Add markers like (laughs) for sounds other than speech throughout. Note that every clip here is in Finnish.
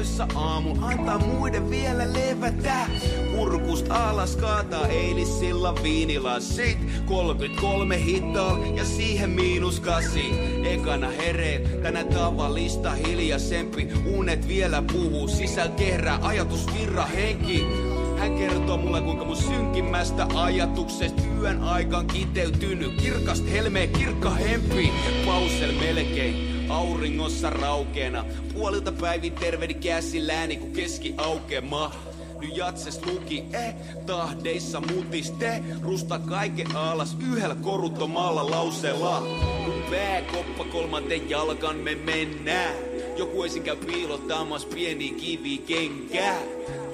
ajoissa aamu, antaa muiden vielä levätä. Kurkust alas kaataa eilissilla viinilassit. 33 hittaa ja siihen miinus kasi. Ekana hereet, tänä tavallista hiljaisempi. Unet vielä puhuu, sisäl kerää ajatusvirra henki. Hän kertoo mulle kuinka mun synkimmästä ajatuksesta yön aikaan kiteytynyt kirkast helmeen kirkka hempi. Pausel melkein auringossa raukeena. Puolilta päivin tervehdi käsilläni kun keski aukema. Nyt jatses luki, eh, tahdeissa mutiste. Rusta kaiken alas yhdellä koruttomalla lauseella. Kun pääkoppa kolmanten jalkan me mennään. Joku ei käy piilottamassa pieni kivi kenkää.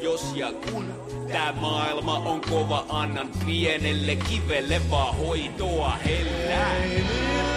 Jos ja kun tää maailma on kova, annan pienelle kivelle vaan hoitoa hellää. Show,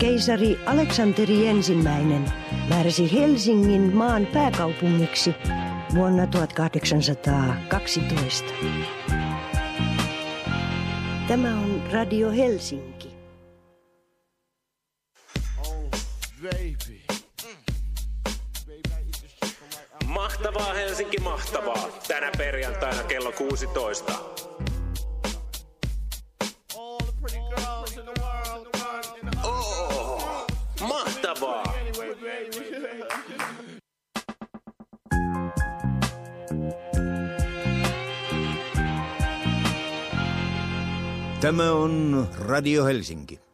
Keisari Aleksanteri ensimmäinen määräsi Helsingin maan pääkaupungiksi vuonna 1812. Tämä on Radio Helsinki. Mahtavaa Helsinki, mahtavaa. Tänä perjantaina kello 16. Tämä on Radio Helsinki.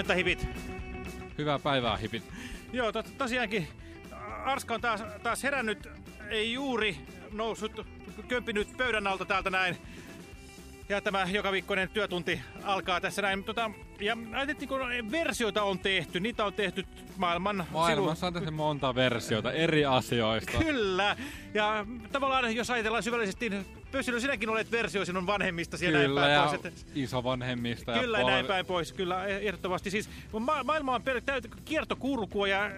Huomenta, hipit. Hyvää päivää, hipit. (laughs) Joo, to tosiaankin Arska on taas, taas herännyt, ei juuri noussut, kömpinyt pöydän alta täältä näin. Ja tämä joka viikkoinen työtunti alkaa tässä näin. Tota, ja ajateltiin, kun versioita on tehty, niitä on tehty maailman... Maailmassa on tehty monta versiota eri asioista. Kyllä. Ja tavallaan, jos ajatellaan syvällisesti, Pössilö, sinäkin olet versio sinun vanhemmista siellä Kyllä, näin päin pois. Että... isovanhemmista. Kyllä, ja näin päin pois. Kyllä, ehdottomasti. Siis, ma maailma on täyttä kiertokulkua ja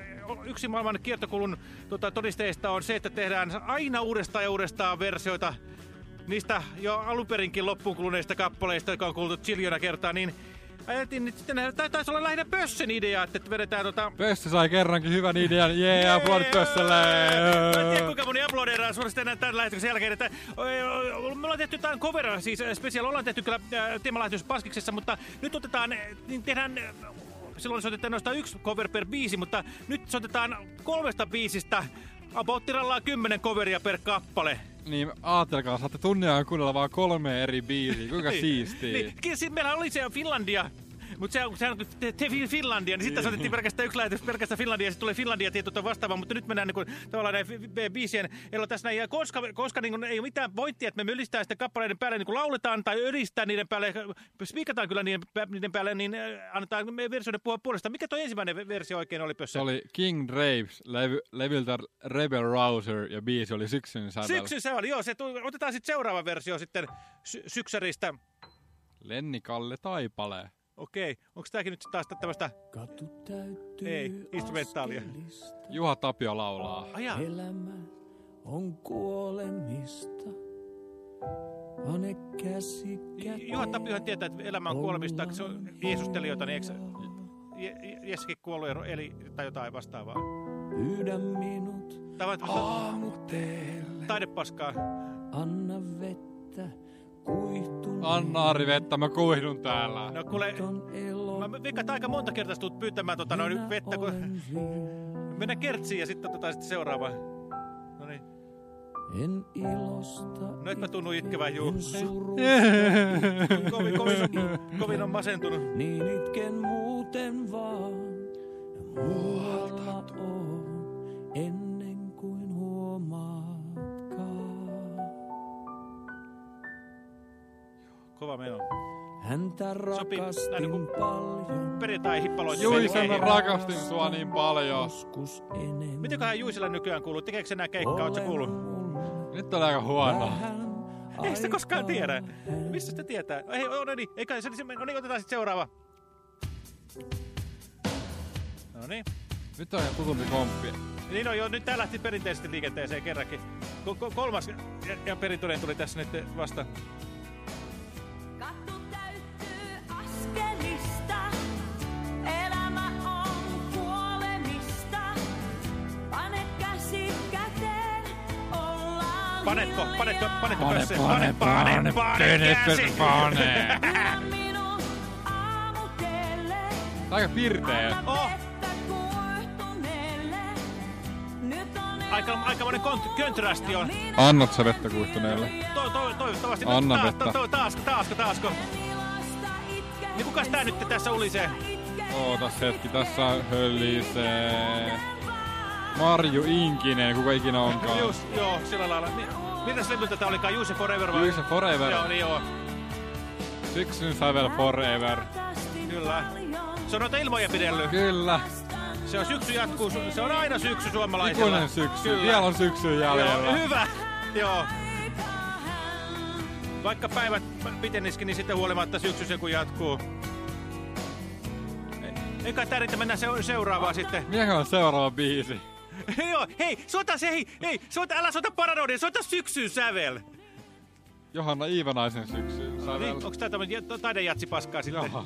yksi maailman kiertokulun tota, todisteista on se, että tehdään aina uudestaan ja uudestaan versioita niistä jo alunperinkin loppuun kuluneista kappaleista, jotka on kuultu chiljona kertaa, niin Ajattelin, että sitten taisi olla lähinnä Pössen idea, että vedetään tota... Pössö sai kerrankin hyvän idean, (laughs) jee, yeah, aplodit Pössölle! Mä en tiedä, kuinka moni aplodeeraa suorastaan tämän lähetyksen jälkeen, että me ollaan tehty jotain cover, siis special, ollaan tehty kyllä teemalähetys Paskiksessa, mutta nyt otetaan, niin tehdään silloin soitetaan noista yksi cover per biisi, mutta nyt soitetaan kolmesta biisistä about kymmenen coveria per kappale. Niin, ajatelkaa, saatte tunnia kuunnella vaan kolme eri biisiä. Kuinka niin, siistiä. Niin, siis meillä oli se Finlandia mutta se on, se on te, te Finlandia, niin sitten otettiin pelkästään yksi lähetys pelkästään Finlandia, ja sitten tuli Finlandia tietysti vastaava, mutta nyt mennään niin kuin, tavallaan näin biisien elo tässä näin. Ja koska, koska niin kuin, ei ole mitään pointtia, että me mylistään sitten kappaleiden päälle niin kuin lauletaan tai ylistää niiden päälle, spiikataan kyllä niiden, niiden päälle, niin äh, annetaan versioiden puhua puolesta. Mikä tuo ensimmäinen versio oikein oli pössä? Se oli King Draves levy, levyltä Rebel Rouser ja biisi oli Syksyn sävel. Syksyn sävel, joo. Se tuli, otetaan sitten seuraava versio sitten sy syksäristä. Lenni Kalle Taipale. Okei, onko tämäkin nyt taas tämmöistä... Ei, instrumentaalia. Juha Tapio laulaa. Aja. Elämä on kuolemista. Pane käsi käteen. Juha Tapiohan tietää, että elämä on kuolemista. Se on Jeesustelijoita, niin eikö Jessikin kuollut eli, tai jotain vastaavaa? Pyydä minut aamuteelle. Taidepaskaa. Anna vettä Anna Ari vettä, mä kuihdun täällä. No kuule, mä veikkaan, aika monta kertaa tulet pyytämään tota, noin vettä, kun (laughs) mennään kertsiin ja sitten tota, sit seuraava. No niin. En ilosta. No et mä tunnu itkevän juu. (laughs) kovin, kovin, on, kovin on masentunut. Niin itken muuten vaan. Ja muualla on. Kova meno. Häntä rakastin niin paljon. Perjantai hippaloit. Juisen rakastin sua niin paljon. Mitenköhän Juisella nykyään kuuluu? Tekeekö se nää keikkaa? Oletko kuullut? Nyt on aika huono. Ei sitä koskaan tiedä. Missä sitä tietää? Ei, no niin, eikä se, se, no niin, otetaan sitten seuraava. No niin. Nyt on ihan tutumpi komppi. Niin on jo, nyt tää lähti perinteisesti liikenteeseen kerrankin. Ko kolmas ja, ja perintoinen tuli tässä nyt vasta. Panetko, panetko, panetko pane, pösse? Pane, pane, pane, pane, pane, (laughs) Aika pirteä. Oh. Aika, aikamoinen kontrasti on. Annat sä vettä kuihtuneelle? To, to, toivottavasti. Anna taas, vettä. To, taasko, taasko, taasko. Niin kukas tää nyt tässä ulisee? Ootas hetki, tässä hölisee. Marju Inkinen, kuka ikinä onkaan. Just, joo, sillä lailla. Mitäs levyltä tää olikaan? Juice Forever vai? Juice Forever. Joo, niin joo. Syksyn sävel Forever. Kyllä. Se on noita ilmoja pidellyt. Kyllä. Se on syksy jatkuu, se on aina syksy suomalaisilla. Ikuinen syksy, Kyllä. vielä on syksy jäljellä. Joo, hyvä, joo. Vaikka päivät piteniskin, niin sitten huolimatta syksy se kun jatkuu. Eikä tärkeää mennä seuraavaan sitten. Mikä on seuraava biisi? Joo, hei, soita se, hei, hei, soita, älä soita paranoidia, soita syksyn sävel. Johanna Iivanaisen syksyn sävel. Niin, onks tää tämmönen taidejatsi paskaa sitten? Jaha.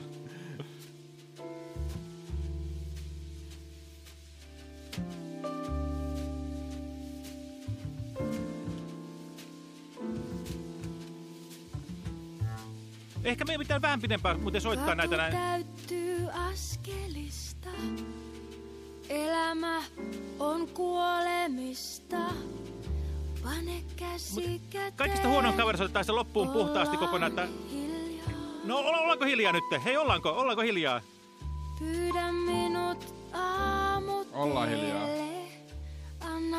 Ehkä meidän pitää vähän pidempään muuten soittaa Katu näitä näin. täyttyy askelista. Elämä on kuolemista. Pane käsi käteen. Kaikista huonoin kaveri soittaa se loppuun puhtaasti kokonaan. Että... No ollaanko hiljaa nyt? Hei, ollaanko? Ollaanko hiljaa? Pyydä minut aamut Ollaan hiljaa.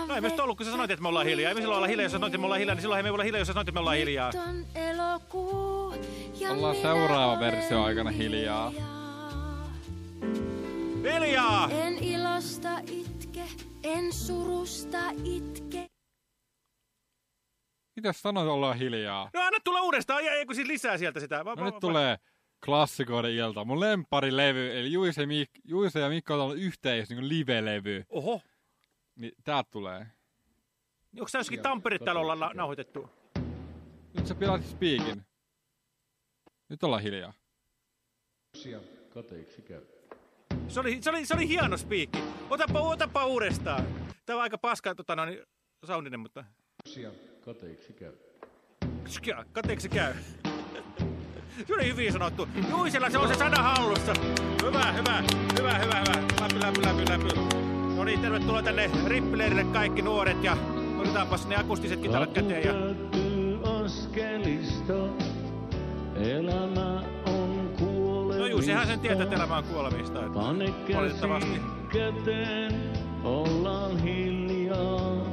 No ei me ollut, kun sä sanoit, että me ollaan hiljaa. Ei me silloin olla hiljaa, jos sä sanoit, että me ollaan hiljaa, niin silloin ei me olla hiljaa, jos sä sanoit, että me ollaan hiljaa. Nyt on elokuu ja Ollaan seuraava versio aikana hiljaa. Hiljaa! En ilosta itke, en surusta itke. Mitäs sanoit, ollaan hiljaa? No anna tulla uudestaan, ja kun siis lisää sieltä sitä. Va- No va- nyt va- tulee klassikoiden ilta. Mun lempparilevy, eli Juise, Mik- Juise ja Mikko on ollut yhteis, niin live-levy. Oho. Niin täältä tulee. Onko sä jossakin Tampere täällä ollaan na- nauhoitettu? Nyt sä pilaat spiikin. Nyt ollaan hiljaa. Se oli, se oli, se oli hieno spiikki. Otapa, otapa uudestaan. Tämä on aika paska tota, no, niin, soundinen, mutta... Kateeksi käy. Kateeksi käy. Se oli hyvin sanottu. Juisella se on se sana hallussa. Hyvä, hyvä, hyvä, hyvä, hyvä. Läpi, läpi, läpi, läpi. No niin, tervetuloa tänne Rippileirille kaikki nuoret ja otetaanpas ne akustiset kitarat käteen ja askelista. Elämä juu, sehän sen tietää, että elämä on kuolemista. Että Pane valitettavasti. käsi käteen, ollaan hiljaa.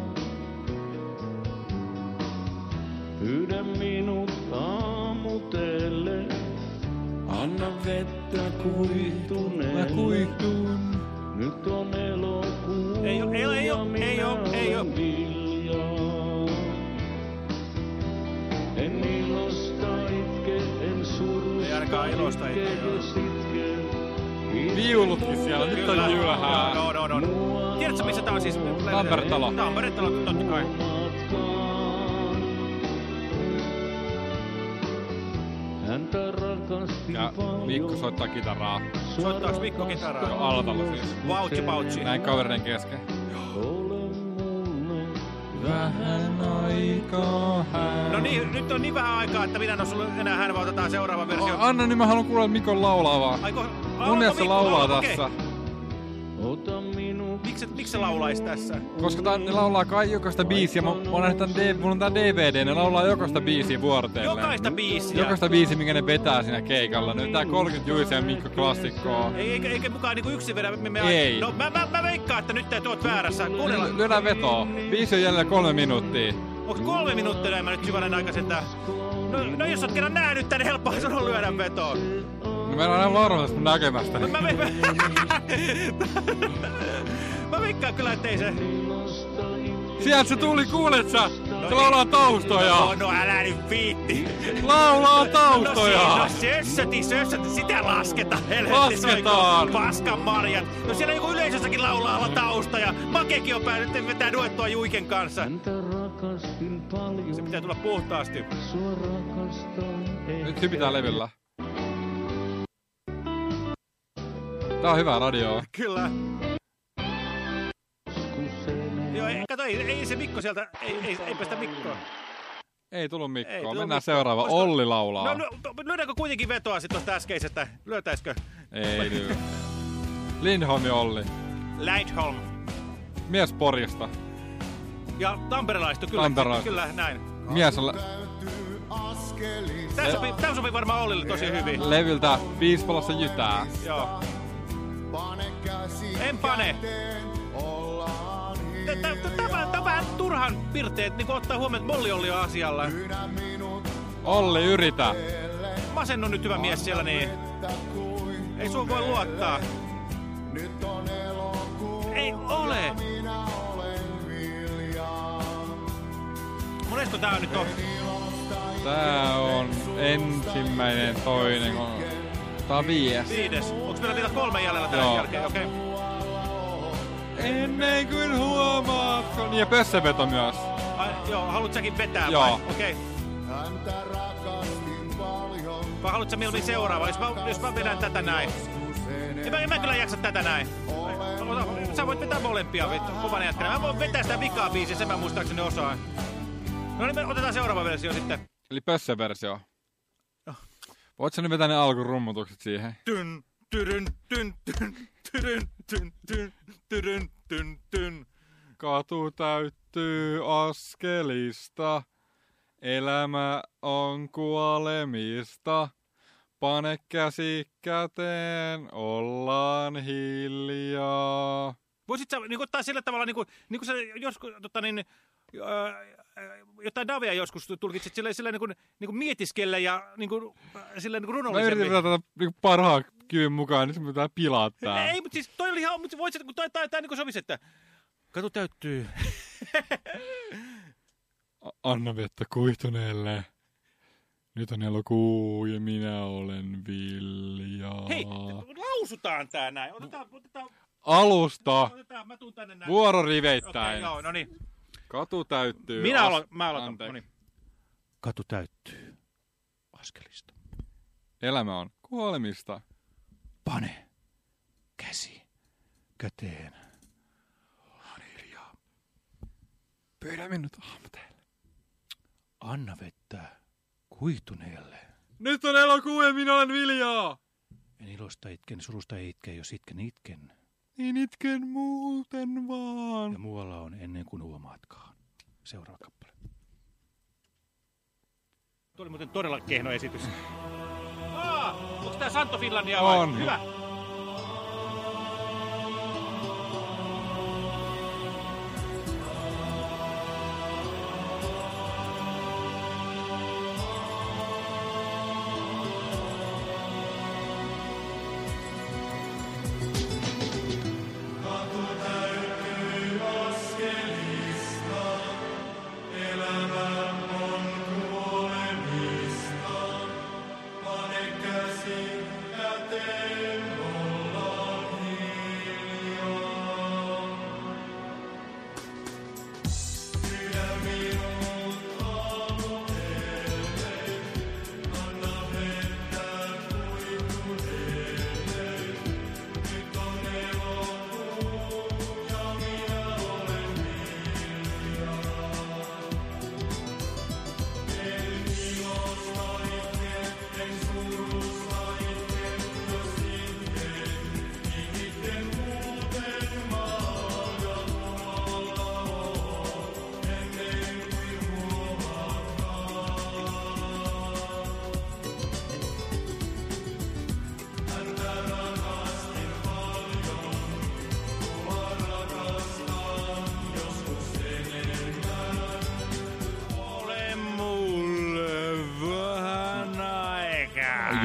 Pyydä minut aamutelle, anna vettä kuihtuneelle. Mä kuihtun. Nyt on elokuu Ei oo, ei oo, ei minä ei oo, ei oo. Ei ainakaan joo. itke. Viulutkin siellä, nyt on jylhää. Joo, joo, joo. Tiedätkö, missä tää on siis? Tampere-talo. Tampere-talo, totta kai. Ja. Mikko soittaa kitaraa. Soittaaks Mikko kitaraa? Jo Alatalo siis. Vautsi, vautsi. Näin kavereiden kesken. Mulle Vähän aikaa hän. No niin, nyt on niin vähän aikaa, että minä en ole sulle enää hän, vaan otetaan seuraava versio. Oh, anna, niin mä haluan kuulla Mikon laulaa vaan. Aiko, Mun mielestä laulaa okei. tässä. Minut Miksi, miksi se laulaisi tässä? Koska tää, ne laulaa kai jokaista biisiä. Mä, mä oon nähnyt tän D, mun on tää DVD, ne laulaa jokaista biisiä vuorotellen. Jokaista biisiä. Jokaista biisiä, minkä ne vetää siinä keikalla. Nyt tää 30 Juise ja Mikko klassikkoa. Ei, eikä, eikä mukaan niinku yksin vedä. Me, me, Ei. No mä, mä, mä veikkaan, että nyt te tuot väärässä. Kuunnellaan. Lyödään vetoa. Biisi on jäljellä kolme minuuttia. Onko kolme minuuttia näin mä nyt syvänen aikaisen tää? No, no jos oot kerran nähnyt tän, niin helppoa se on lyödä vetoa. No mä en ole enää varma tästä mun näkemästä. Mä, (laughs) (laughs) mä, mä, mä veikkaan kyllä, ettei se... Sieltä se tuli, kuulet sä? Se laulaa taustoja. No, no älä nyt viitti. Laulaa No, taustoja. si- no sössöti, sössöti, sitä lasketa, helvetti. Lasketaan. soiko Paskan marjat. No siellä joku yleisössäkin laulaa alla tausta ja Makekin on päänyt vetää duettoa Juiken kanssa. häntä rakastin paljon. Se pitää tulla puhtaasti. Sua rakastan Nyt hypitään levyllä. Tää on hyvää radioa. Kyllä. Joo, ei, kato, ei, ei se Mikko sieltä, ei, ei, eipä sitä Mikkoa. Ei tullut Ei Mikkoa. tullut Mennään Mikkoa. seuraava. Olisiko- Olli laulaa. No, no, lyödäänkö kuitenkin vetoa sitten tuosta äskeisestä? Lyötäisikö? Ei nyt. Lindholm ja Olli. Landholm. Mies Porista. Ja tamperelaistu, kyllä. Tamperelaistu. Kyllä, näin. Mies on Tämä sopii, tämä sopii varmaan Ollille tosi hyvin. levyltä Viispalassa jytää. Joo. En pane. Tämä on vähän turhan pirteet, niin ottaa huomioon, että Molli oli jo asialla. Olli, yritä. Masennut nyt hyvä mies siellä, niin ei sun voi luottaa. Ei ole. Monesko tää nyt on? Tää on ensimmäinen, toinen, kolmas. Tää on viies. Viides. Onks meillä vielä kolme jäljellä tämän Joo. jälkeen? Okei. Ennen kuin huomaat. Niin ja pössäveto myös. Ai, joo, haluat säkin vetää Joo. vai? Okei. Vai haluat sä mieluummin seuraava? Jos mä, jos mä vedän tätä näin. En mä, en mä kyllä jaksa tätä näin. Sä voit vetää molempia vittu, kovana jätkänä. Mä voin vetää sitä vikaa biisiä, sen mä muistaakseni osaan. No niin, me otetaan seuraava versio sitten. Eli pössäversio. Joo. Voit sä nyt vetää ne alkurummutukset siihen? Tyn, tyryn, tyn, tyn, tyryn, tyn, tyn, tyryn, tyn, tyn. Katu täyttyy askelista. Elämä on kuolemista. pane käsi käteen, ollaan hiljaa. Voisit sä niin ottaa sillä tavalla, niin kuin, niin kuin sä joskus, tota, niin, öö, jotain Davea joskus tulkitsit sillä, sillä niin kuin, niin kuin mietiskellä ja niin kuin, sillä niin kuin Mä runollisemmin. yritin tätä niin parhaan kyvyn mukaan, niin se pitää pilaa tää. Ei, mutta siis toi oli ihan, mutta voisit, kun toi, toi, toi, niin kuin sovisi, että katu täyttyy. (laughs) Anna vettä kuihtuneelle. Nyt on elokuu ja minä olen Vilja. Hei, lausutaan tää näin. Otetaan, otetaan, Alusta. otetaan mä tuun tänne näin. Vuororiveittäin. Okei, joo, no niin. Katu täyttyy. Minä As- aloitan, mä aloitan. No niin. Katu täyttyy. Askelista. Elämä on kuolemista. Pane käsi käteen. Ollaan hiljaa. Pyydä minut aamuteelle. Anna vettä kuihtuneelle. Nyt on elokuu ja minä olen Viljaa. En ilosta itken, surusta ei itke, jos itken itken. Niin itken muuten vaan. Ja muualla on ennen kuin huomaatkaan. Seuraava kappale. Tuo oli muuten todella kehno esitys. Aa, onko tää Santo Finlandia vai? On. Hyvä.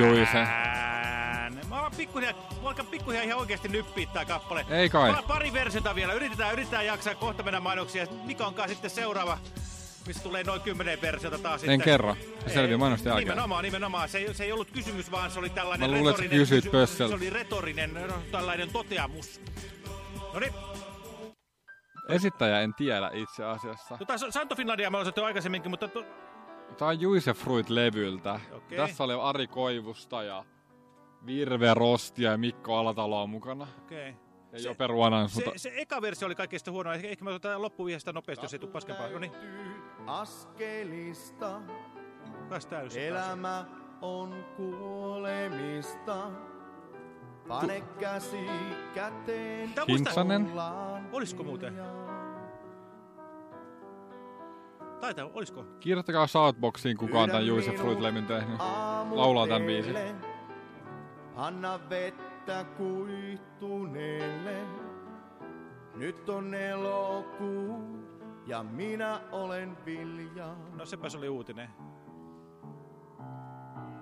Aikaa. Juise. Mä oon pikkuhiljaa, mä alkan pikkuhiljaa ihan oikeesti nyppiä tää kappale. Ei kai. Pa- pari versiota vielä. Yritetään, yritetään jaksaa kohta mennä mainoksia. Mikä onkaan sitten seuraava, missä tulee noin kymmenen versiota taas En sitten. kerro. Se selviää mainosten jälkeen. Nimenomaan, nimenomaan. Se ei, se ei ollut kysymys, vaan se oli tällainen Mä luulen, että sä retorinen kysyit. Se oli retorinen no, tällainen toteamus. No niin, Esittäjä en tiedä itse asiassa. tota, Santo Finlandia mä oon jo aikaisemminkin, mutta to, Tää on Juise Fruit-levyltä. Okei. Tässä oli Ari Koivusta ja Virve Rostia ja Mikko Alatalo on mukana. okei. Ja Se- Jope Ruonan Se, suta. se eka versio oli kaikista huonoa. Ehkä, ehkä mä otan loppuvihestä nopeasti, jos ei tule paskempaa. No niin, Askelista täysin. elämä on kuolemista. Pane käsi käteen. Hintsanen. Olisiko muuten? Taitaa, olisiko? Kirjoittakaa Shoutboxiin, kuka on tämän Juise Fruit-levyn tehnyt. Laulaa tämän biisin. Anna vettä kuihtuneelle. Nyt on elokuu ja minä olen Vilja. No sepäs oli uutinen.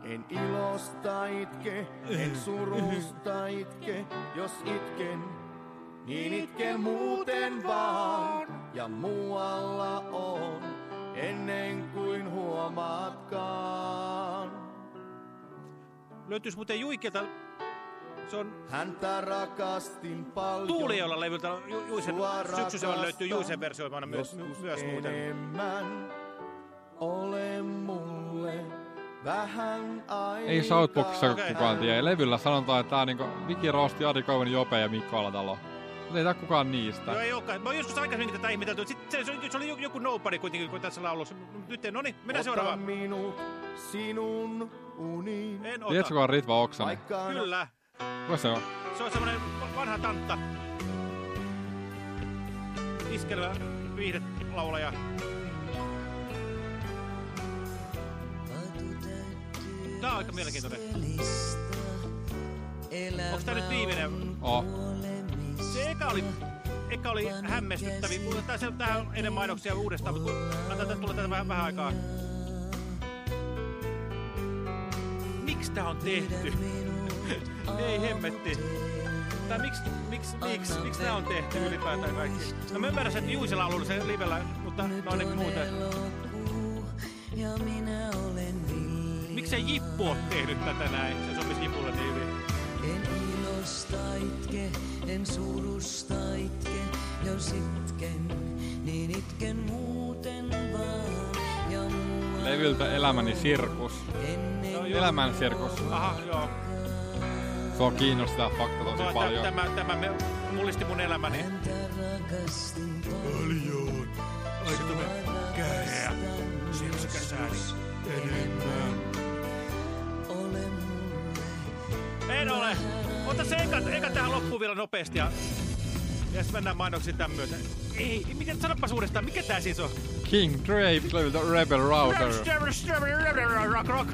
En ilosta itke, en surusta itke, jos itken, niin itken muuten vaan. Ja muualla on, ennen kuin huomaatkaan. Löytyis muuten Juikilta, se on Häntä rakastin paljon. Tuuliolla levyltä, Ju, Juisen, syksyisellä löytyy Juisen versio myös, myös muuten. enemmän. Ole mulle vähän aikaa. Ei Shoutboxissa Okei. kukaan tiedä. Levyllä sanotaan, että tää on niinku Viki Rosti, Ari Koivunen, Jope ja Mikko Alatalo. Mutta ei tää kukaan niistä. Joo, ei olekaan. Mä oon joskus aikaisemmin tätä ihmetelty. Sitten se, se, se, oli joku- joku nobody kuitenkin kuin tässä laulussa. Nyt no niin, mennään Ota seuraavaan. minut sinun uniin. En ota. Tiedätkö, kuka on Ritva Oksanen? Vaikka Kyllä. Kuka se on? Se on semmonen vanha tantta. Iskelevä viihdelaulaja. Tää on aika mielenkiintoinen. Onko tää nyt viimeinen? Oh. Se eka oli, eka oli hämmästyttäviä, mutta tää on ennen mainoksia uudestaan, mutta antaa tulla tätä vähän, vähän aikaa. Miksi tää on tehty? (laughs) Ei hemmetti. Tai miksi, miksi, miksi, miksi tää on tehty ylipäätään kaikki? No mä ymmärrän, että Juisella on ollut se livellä, mutta no niin muuten. Miksi se Jippu on tehnyt tätä näin? Se sopisi Jipulle niin hyvin. En ilosta itke, en surusta itke, jos itken, niin itken muuten vaan. Ja Levyltä Elämäni sirkus. Elämän sirkus. Aha, joo. Se on kiinnostava fakta tosi No, paljon. Tämä, tämä me, mullisti mun elämäni. rakastin Paljon. Laitamme käää. Siksi käsääni. Enemmän. ole mulle. En ole. Ota se eka, eka tähän loppuun vielä nopeasti ja... Ja sitten mennään mainoksiin tämän myötä. Ei, miten, sanopas uudestaan, mikä tää siis on? King Drake levyltä Rebel Router. Rock, rock.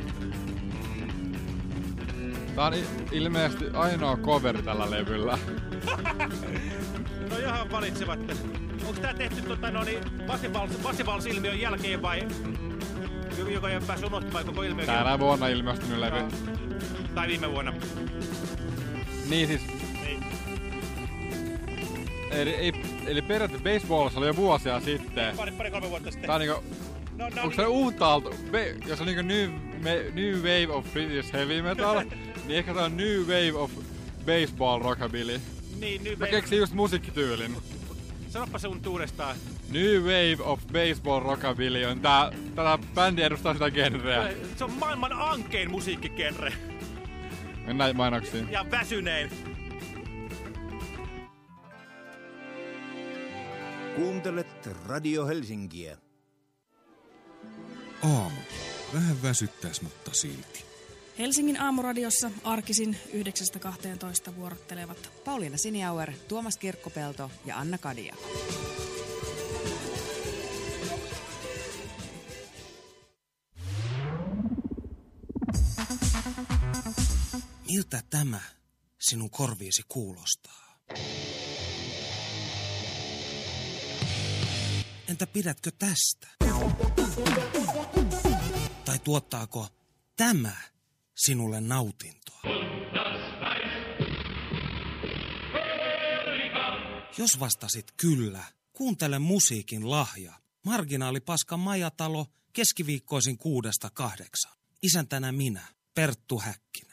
Tää on ilmeisesti ainoa cover tällä levyllä. (laughs) No johan valitsevat. Onko tää tehty tota, no niin, Vasivals-ilmiön jälkeen vai joka ei ole päässyt unohtamaan koko ilmiö? Tänä vuonna ilmestynyt levy. Tai viime vuonna. Niin siis, Niin. eli, ei, eli periaatteessa baseballissa oli jo vuosia sitten. Pari, pari kolme vuotta sitten. Tää on niinku, No, no, onko se uutta aalto, jos on niinku new, me, new wave of British heavy metal, (laughs) niin ehkä tää on new wave of baseball rockabilly. Niin, nyt Mä keksin just musiikkityylin. Sanoppa se uudestaan. New wave of baseball rockabilly on tää, tätä bändi edustaa sitä genreä. Se on maailman ankein musiikkigenre. Mennään mainoksiin. Ja väsynein. Kuuntelet Radio Helsinkiä. Aamu. Vähän väsyttäis, mutta silti. Helsingin aamuradiossa arkisin 9.12 vuorottelevat Pauliina Siniauer, Tuomas Kirkkopelto ja Anna Kadia. Miltä tämä sinun korviisi kuulostaa? Entä pidätkö tästä? Tai tuottaako tämä sinulle nautintoa? Jos vastasit kyllä, kuuntele musiikin lahja. Marginaalipaskan majatalo keskiviikkoisin kuudesta kahdeksan. Isäntänä minä, Perttu Häkkinen.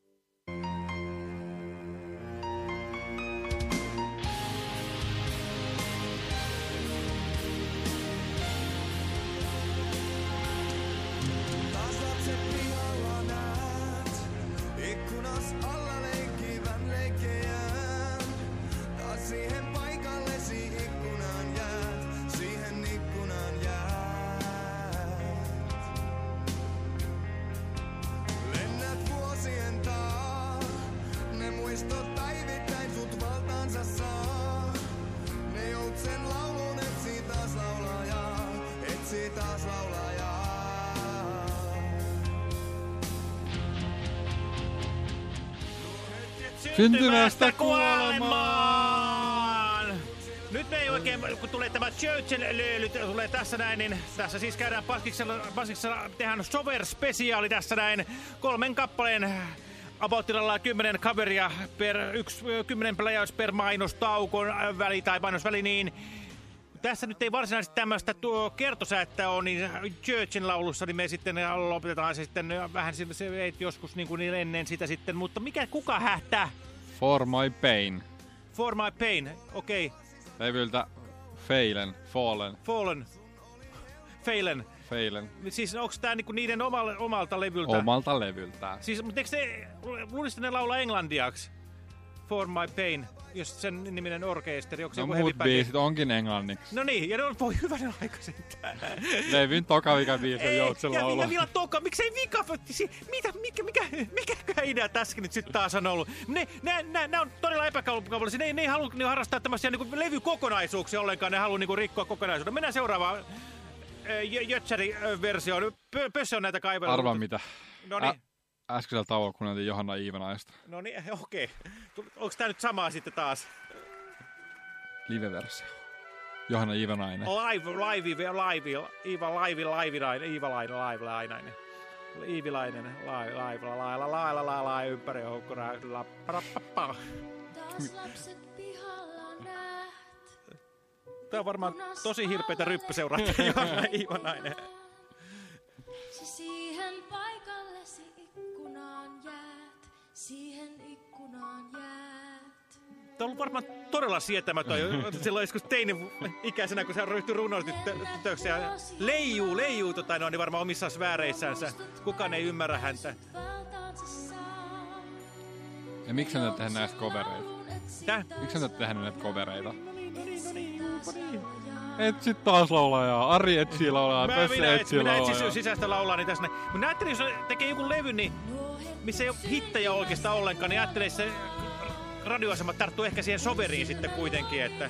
Syntymästä kuolemaan! Nyt me ei oikein, kun tulee tämä Churchill-löyly, tulee tässä näin, niin tässä siis käydään Paskiksella, Paskiksella tehdään Sover-spesiaali tässä näin. Kolmen kappaleen Abouttilalla kymmenen kaveria per yksi, kymmenen pläjäys per mainostauko väli tai mainosväli, niin tässä nyt ei varsinaisesti tämmöistä tuo kertosäättä ole, niin Churchin laulussa, niin me sitten lopetetaan se sitten vähän se joskus niin kuin ennen sitä sitten, mutta mikä, kuka hähtää? For my pain. For my pain, okei, okay. Levyltä Failen, Fallen, Fallen, Failen. Failen. Siis onko tämä niinku niiden omalta, omalta levyltä? Omalta levyltään. Siis, mutta eikö ne, luulisit ne laulaa englandiaksi? For my pain. Jos sen niminen orkesteri, onko se No joku muut biisit onkin englanniksi. No niin, ja ne on voi hyvänen aika sitten. Levin toka vika biisi on Joutsen ja, laulu. ja vielä toka, miksei vika, mitä, mikä, mikä, mikä idea tässäkin nyt sitten taas on ollut? Ne, ne, ne, ne on todella epäkaupallisia, ne, ei- ne ei halua ne harrastaa tämmöisiä niin levykokonaisuuksia ollenkaan, ne haluaa niin rikkoa kokonaisuuden. Mennään seuraavaan Jötsäri-versioon. Pössö on näitä kaivellut. Arvaa mitä. No niin. Äskeisellä tauolla kuunneltiin Johanna Iivanaista. No niin, okei. Onko tämä nyt samaa sitten taas? Live-versio. Johanna Iivanainen. Live, live, live, Iiva, live, live, Iivalainen, live, lainainen. Iivilainen, live, live, lailla, lailla, lailla, ympäri houkkuna, lapparappappa. Taas lapset pihalla näht. Tää on varmaan tosi hirpeitä ryppyseuraa, (laughs) Johanna Iivanainen. Se siihen jäät. Siihen ikkunaan jäät. Tämä on ollut varmaan todella sietämätön jo silloin joskus teini-ikäisenä, kun se ryhtyi runoistytöksi ja leijuu, leijuu tota, no, niin varmaan omissa sfääreissänsä. Kukaan ei ymmärrä häntä. Ja miksi sä et tehdä näistä covereita? Tää? Miksi sä et tehnyt näitä covereita? Etsit taas laulajaa. Ari etsii laulajaa. Mä, Pössä minä, etsin, etsii minä etsin laulajaa. sisäistä laulaa niin tässä näin. Mutta ajattelin, jos tekee joku levy, niin missä ei ole hittejä oikeastaan ollenkaan, niin ajattelin, että se radioasema tarttuu ehkä siihen soveriin sitten kuitenkin, että...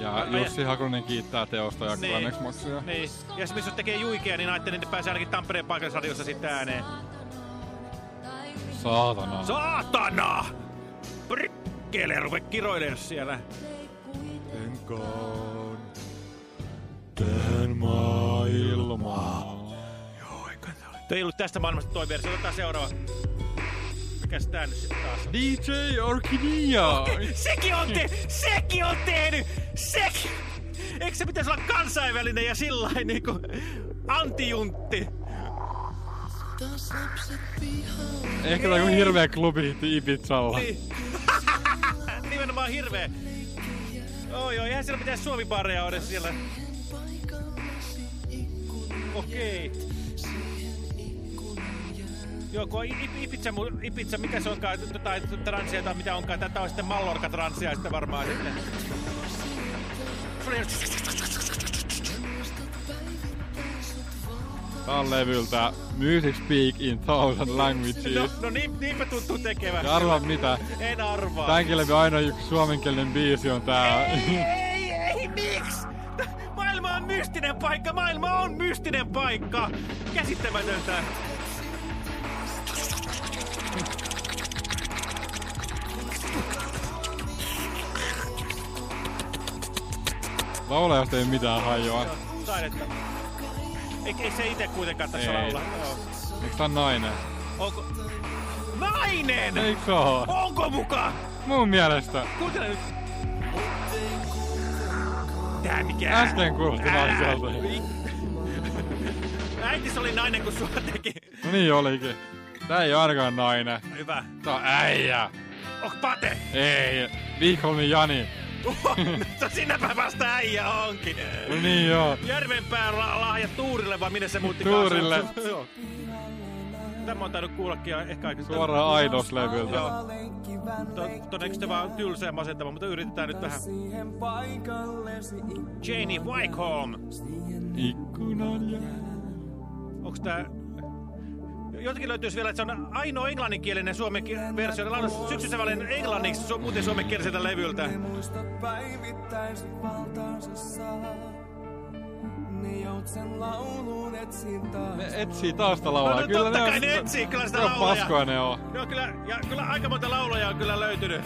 Ja Jussi Hakonen kiittää teosta ja Niin. maksuja. Niin. Ja jos missä tekee juikea, niin ajattelin, että pääsee ainakin Tampereen paikallisradiossa sitten ääneen. Saatana. Saatana! Prikkele, ruve kiroilemaan siellä. Enkaan tähän maailmaan. Tuo ei ollut tästä maailmasta toi versio. Otetaan seuraava. Mikäs tää nyt sitten taas on? DJ Orkidia! Sekin on, te sekin on tehnyt! Sekin! Eikö se pitäisi olla kansainvälinen ja sillä niinku antijuntti? Ehkä tää on hirveä klubihitti Ibizalla. Niin. (laughs) Nimenomaan hirveä. Oi joo, eihän siellä pitäisi suomibareja ole siellä. Okei. Joo, kun on I- I- Ibiza, mu- Ibiza, mikä se onkaan, tai transia tai mitä onkaan, tätä on sitten Mallorca transia sitten varmaan sitten. Tää on levyltä Music Speak in Thousand Languages. No, no niin, niinpä tuntuu tekevän. Ja arvaa mitä? En arvaa. Tämänkin levy ainoa yksi suomenkielinen biisi on tää. Ei, ei, miksi? Maailma on mystinen paikka, maailma on mystinen paikka. Käsittämätöntä. Laulajasta ei mitään hajoa. Taidetta. Ei, ei se itse kuitenkaan tässä Ei. laula. Miksi tää on nainen? Onko... Nainen! Eikö oo? Onko muka? Mun mielestä. Kuuntele nyt. Tää mikä? Äsken kuulosti naiselta. (laughs) Äitis oli nainen, kun sua teki. No niin olikin. Tää ei ainakaan nainen. Hyvä. Tää on äijä. Onko Pate? Ei. Viikholmin Jani. No sinäpä vasta äijä onkin. No niin joo. Järvenpään la- lahja Tuurille, vai minne se muutti Tuurille. Joo. Tämä on tainnut kuullakin ehkä aika... Suoraan Aidos-levyltä. Joo. To, todennäköisesti vaan tylsä ja masentava, mutta yritetään nyt vähän. Janie Wycombe. Ikkunan ja... Onks tää... Jotenkin löytyisi vielä, että se on ainoa englanninkielinen suomen versio. Ne laulaa syksyssä välin englanniksi su- muuten suomenkieliseltä levyltä. Muista päivittäisin valtaansa saa. Ne joutsen laulun etsin taas. Ne etsii taas sitä laulaa. No, no totta kai ne etsii kyllä sitä ne on laulajaa. paskoja ne on. Joo, kyllä, ja kyllä aika monta laulajaa on kyllä löytynyt.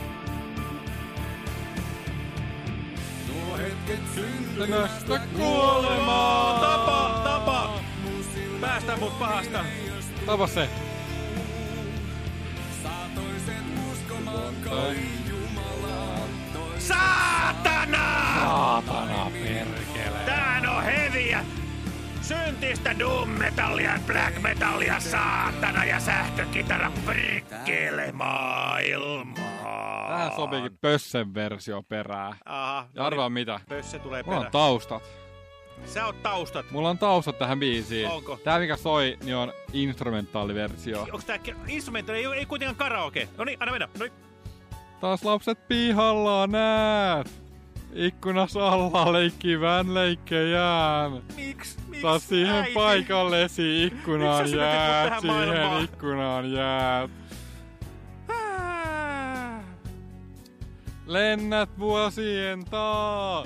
Nuo hetket Tänästä kuolemaa. Tapa, tapa! Päästä mut pahasta. Tapa se. Saatoiset uskomaan kai Jumalaan. Saatana! Saatana perkele. Tää on heviä! Syntistä doom metallia, black metallia, saatana ja sähkökitara prikkele maailmaa. Tähän sopiikin Pössen versio perää. Aha, Ja arvaa mitä? Pösse tulee Mulla on taustat. Sä oot taustat. Mulla on taustat tähän biisiin. Onko? Tää mikä soi, niin on instrumentaaliversio. Onks tää instrumentaali? Ei, ei kuitenkaan karaoke. No niin, anna mennä. No niin. Taas lapset pihalla näet. Ikkunassa alla leikkivän leikkejään. Miks? Miks? Taas siihen äiti? paikallesi ikkunaan jäät. Siihen maailmaan? ikkunaan jäät. Lennät vuosien taa.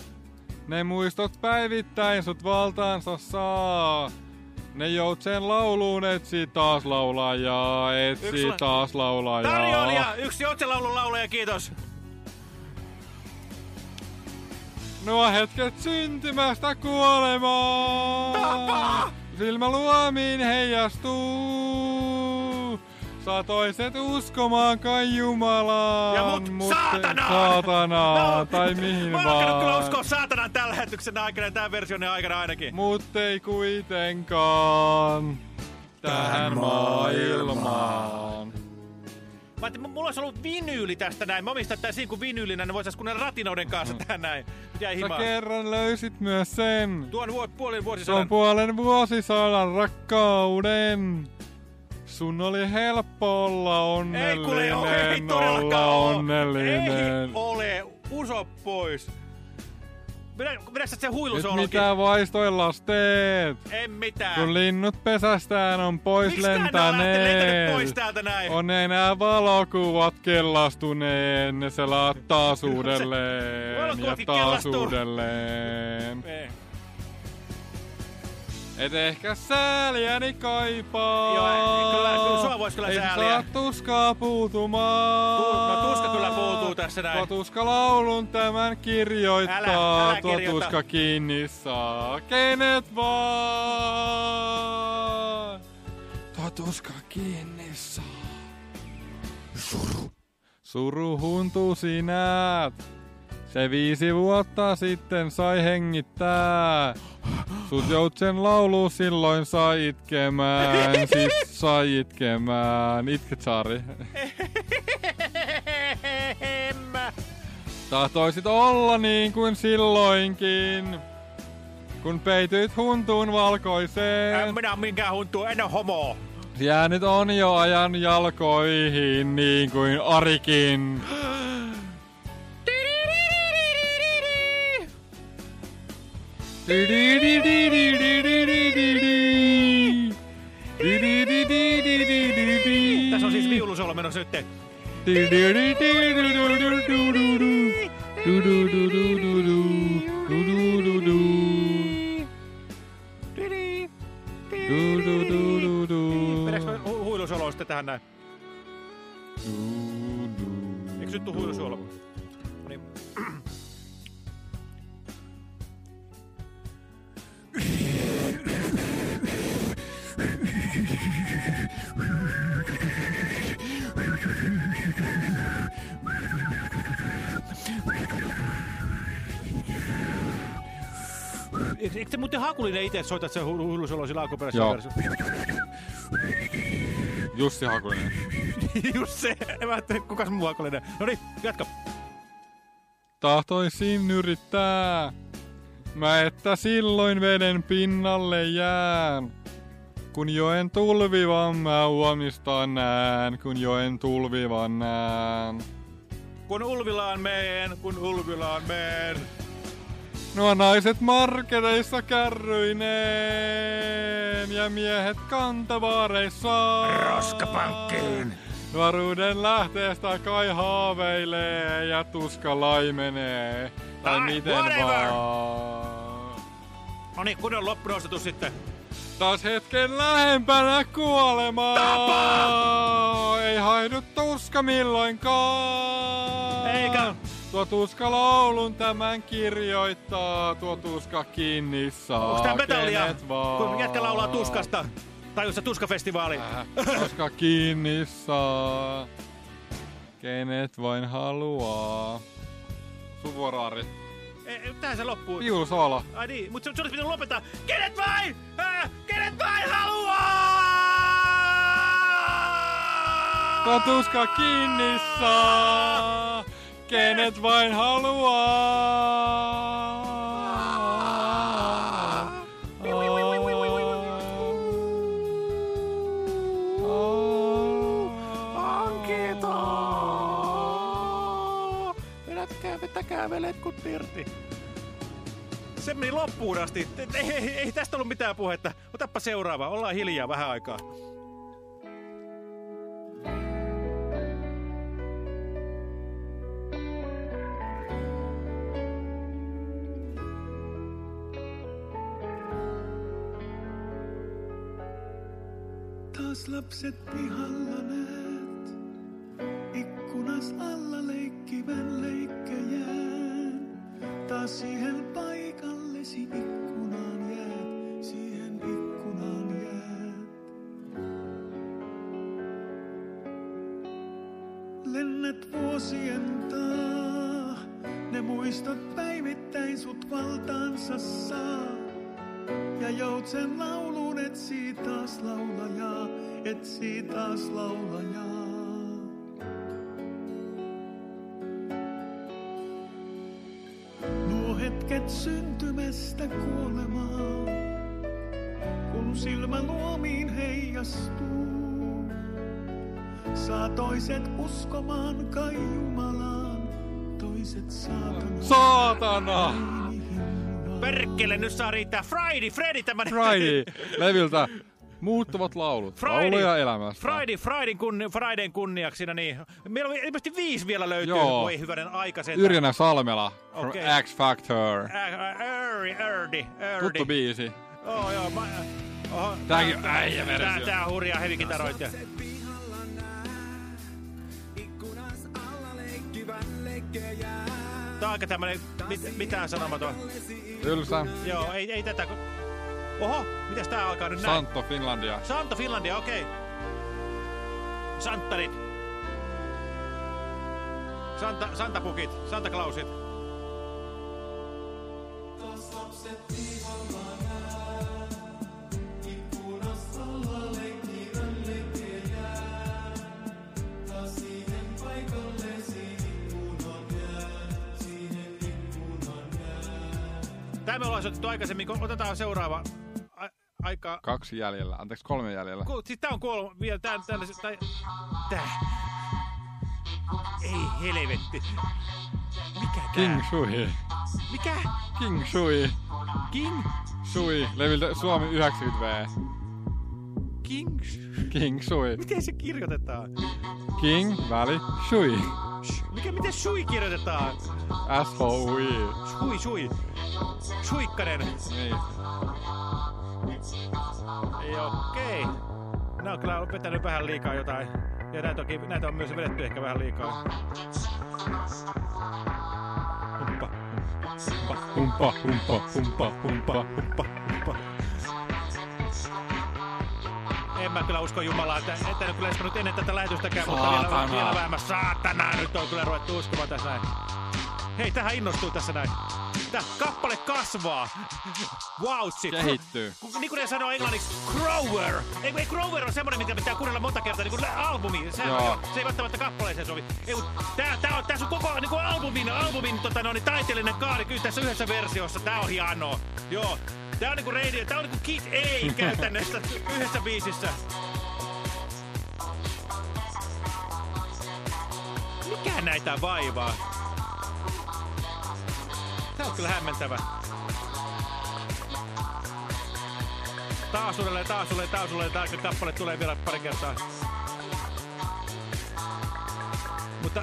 Ne muistot päivittäin sut valtaansa saa. Ne joutsen lauluun etsi taas laulajaa, etsi Yksi la- taas laulajaa. Tarjoilija, yksi joutsenlaulun laulaja, kiitos. Nuo hetket syntymästä kuolemaan. Tapa! Silmä luomiin heijastuu. Saa toiset uskomaan kai Jumalaan. Ja mut saatanaan! Saatanaan, No, tai mihin Mä oon alkanut kyllä vaan. uskoa saatanan tällä lähetyksen aikana ja tämän version aikana ainakin. Mut ei kuitenkaan tähän maailmaan. Mä ajattelin, mulla olisi ollut vinyyli tästä näin. Mä omistan tää siinä kuin vinyylinä, ne vois kuunnella ratinoiden kanssa mm. tähän näin. Mut jäi Sä himaan. kerran löysit myös sen. Tuon vuo, puolin Se on vuosisadan. puolen vuosisadan rakkauden. Sun oli helppo olla onnellinen, Ei kuule, oo, ei todellakaan oo. onnellinen. Ei ole. Uso pois. Vedä, vedä sä se Nyt huilusoolokin. mitä vaistoillas teet? En mitään. Kun linnut pesästään on pois lähtenyt lentäneet. pois täältä näin? On enää valokuvat kellastuneen, ne selaat taas (laughs) uudelleen ja taas kellastuu. uudelleen. Et ehkä sääliäni kaipaa. Joo, kyllä- kyllä sua vois kyllä Ei sääliä. saa tuskaa puutumaan. Tu- no tuska kyllä puutuu tässä näin. Tuo tuska laulun tämän kirjoittaa. Älä- älä Tuo tuska kiinni saa. Kenet vaan. Tuo tuska kiinni saa. Suru. Suru huntuu sinät. Se viisi vuotta sitten sai hengittää. Sut joutsen laulu silloin sai itkemään, (laughs) sit sai itkemään. Itket mä. Tahtoisit olla niin kuin silloinkin, kun peityit huntuun valkoiseen. En minä minkään huntuu, en oo homo. Jäänyt on jo ajan jalkoihin niin kuin Arikin. (gasps) Tässä on siis viulusolo menossa nyt. Vedäks mä hu- huilusolo sitten tähän näin? Eikö nyt tuu huilusolo? Eikö, eikö te muuten Hakulinen itse soita se hu- huilusolo sillä alkuperäisellä Joo. versiolla? (laughs) Jussi Hakulinen. (laughs) Just se. En mä ajattelin, kukas muu Hakulinen. No niin, jatka. Tahtoisin yrittää, mä että silloin veden pinnalle jään. Kun joen tulvivan mä uomistaan näen, kun joen tulvivan näen. Kun Ulvilaan meen, kun Ulvilaan meen. Nuo naiset marketeissa kärryineen ja miehet kantavaareissaan. Roskapankkiin. Nuoruuden lähteestä kai haaveilee ja tuska laimenee. Tai Tai miten whatever. vaan. No niin, kun on loppunostatus sitten. Taas hetken lähempänä kuolemaa. Tapa! Ei haidu tuska milloinkaan. Eikä. Tuo tuska laulun tämän kirjoittaa, tuo tuska kiinni saa. Onks tää metallia? Kun jätkä laulaa tuskasta. Tai se tuskafestivaali. Äh, tuska kiinni saa. Kenet vain haluaa. Sun vuoro, Ari. Ei, tähän se loppuu. Viulu soola. Ai niin, mutta se, se olisi pitänyt lopettaa. Kenet vain! Äh, kenet vain haluaa! Tuo tuska kiinni saa. Kenet vain haluaa. Jätkää, vetäkää veletkut irti. Se meni loppuun asti. Ei, ei, ei tästä ollut mitään puhetta. Otappa seuraava. Ollaan hiljaa vähän aikaa. Taas lapset pihalla näet, ikkunas alla leikkivän leikkejään. Taas siihen paikallesi ikkunaan jäät, siihen ikkunaan jäät. Lennät vuosien taa, ne muistot päivittäin sut valtaansa saa. Ja joutsen lauluun etsii taas laulajaa, etsii taas laulajaa. Nuo hetket syntymästä kuolemaan, kun silmä luomiin heijastuu. Saa toiset uskomaan kai Jumalaan, toiset saatana. Saatana! Perkele, nyt saa riittää. Friday, Freddy tämmönen. Friday, (laughs) levyltä muuttuvat laulut. Lauluja elämästä. Friday, Fridayn, kunni, Fridayn kunniaksi siinä niin. Meillä on ilmeisesti viisi vielä löytyy. Joo. Voi hyvänen aika sen. Yrjönä Salmela from Okei. X Factor. Erdi, Erdi, Erdi. Tuttu biisi. Oh, joo, mä, oho, Tääkin on tää- äijäversio. Tää, tää on hurjaa heavy-kitaroit. ja- Tää on aika tämmönen mit, mitään sanomaton. Tylsä. Joo, ei, ei tätä... Oho, mitäs tää alkaa nyt näin? Santo Finlandia. Santo Finlandia, okei. Okay. Santtarit. Santa, Santapukit, Santa Clausit. Taas lapset Tää me ollaan soitettu aikaisemmin, kun otetaan seuraava aika... Kaksi jäljellä. Anteeksi, kolme jäljellä. Ku, siis tää on kolme, vielä tää, tällaiset, tai... Tää. Ei helvetti. Mikä tää? King Shui. Mikä? King Shui. King? Shui. Levyltä Suomi 90V. King? King Shui. Miten se kirjoitetaan? King, väli, Shui. Mikä, miten shui kirjoitetaan? S-H-U-I. Shui, shui. Suikkanen. Niin. Ei okei. Nämä on kyllä vetänyt vähän liikaa jotain. Ja näitä, onkin, näitä on myös vedetty ehkä vähän liikaa. Humppa. Humpa, humpa, humpa, humpa. Humppa, humppa. Mä kyllä usko Jumalaa, että, että en ole kyllä espanut ennen tätä lähetystäkään, mutta vielä, vielä vähemmän. Saatana, nyt on kyllä ruvettu uskomaan tässä näin. Hei, tähän innostuu tässä näin. Tää kappale kasvaa. Wow, Kehittyy. Niin kuin ne sanoo englanniksi, Crower. Ei, ei Crower on semmoinen, mitä pitää kuunnella monta kertaa, niin kuin albumi. Se, joo. se ei välttämättä kappaleeseen sovi. Ei, mut tää, tää on, tässä on koko niin kuin albumin, albumin tota, no, niin taiteellinen kaari kyllä tässä yhdessä versiossa. Tää on hienoa. Joo. Tää on niinku radio, tää on niinku Kid A käytännössä yhdessä biisissä. Mikä näitä vaivaa? Tää on kyllä hämmentävä. Taas uudelleen, taas uudelleen, taas uudelleen. Tää kappale tulee vielä pari kertaa. Mutta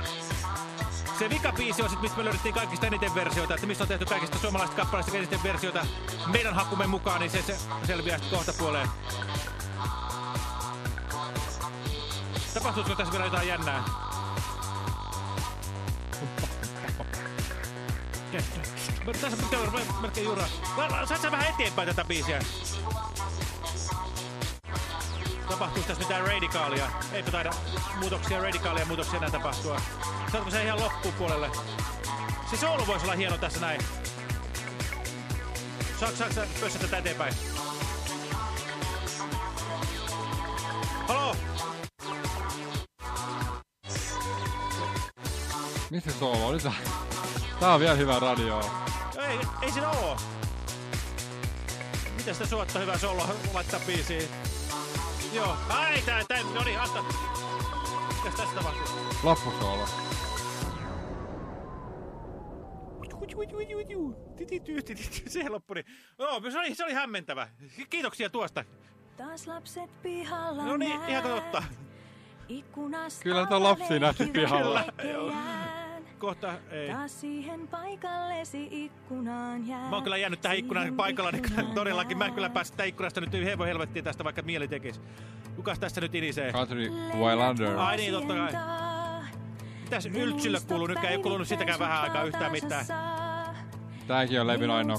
se vikabiisi on sit, mistä me löydettiin kaikista eniten versioita, että mistä on tehty kaikista suomalaisista kappaleista eniten versioita meidän hakumme mukaan, niin se, se selviää sitten kohta puoleen. Tapahtuisiko tässä vielä jotain jännää? Tässä pitää olla melkein juuraa. Saat sä vähän eteenpäin tätä biisiä? Tapahtuisi tässä mitään radikaalia? Eipä taida muutoksia, radikaalia muutoksia enää tapahtua. Saatko se ihan loppupuolelle? Se soolo voisi olla hieno tässä näin. Saatko, saatko sä pössätä tätä eteenpäin? Halo? Missä se soolo oli? Tää- Tää on vielä hyvä radio. Ei, ei siinä oo. Mitä sitä suotta hyvä solo laittaa biisiin? Joo. Ai, tää, tää, no niin, asta. Mitäs tässä tapahtuu? Loppusoolo. Se loppui. niin. Joo, se oli, se oli hämmentävä. Kiitoksia tuosta. Taas lapset pihalla No niin, ihan totta. Ikkunasta Kyllä tuo lapsi näki pihalla. Kohta ei. Taas siihen paikallesi ikkunaan jää. Mä oon kyllä jäänyt tähän ikkunan paikalla, niin kyllä todellakin mä en kyllä päästä tästä ikkunasta nyt hevon helvettiin tästä, vaikka mieli tekisi. Kukas tässä nyt inisee? Katri Weilander. Ai niin, totta kai. Mitäs Yltsylle kuuluu? Nyt ei kuulunut sitäkään vähän aikaa yhtään mitään. Tääkin on levin ainoa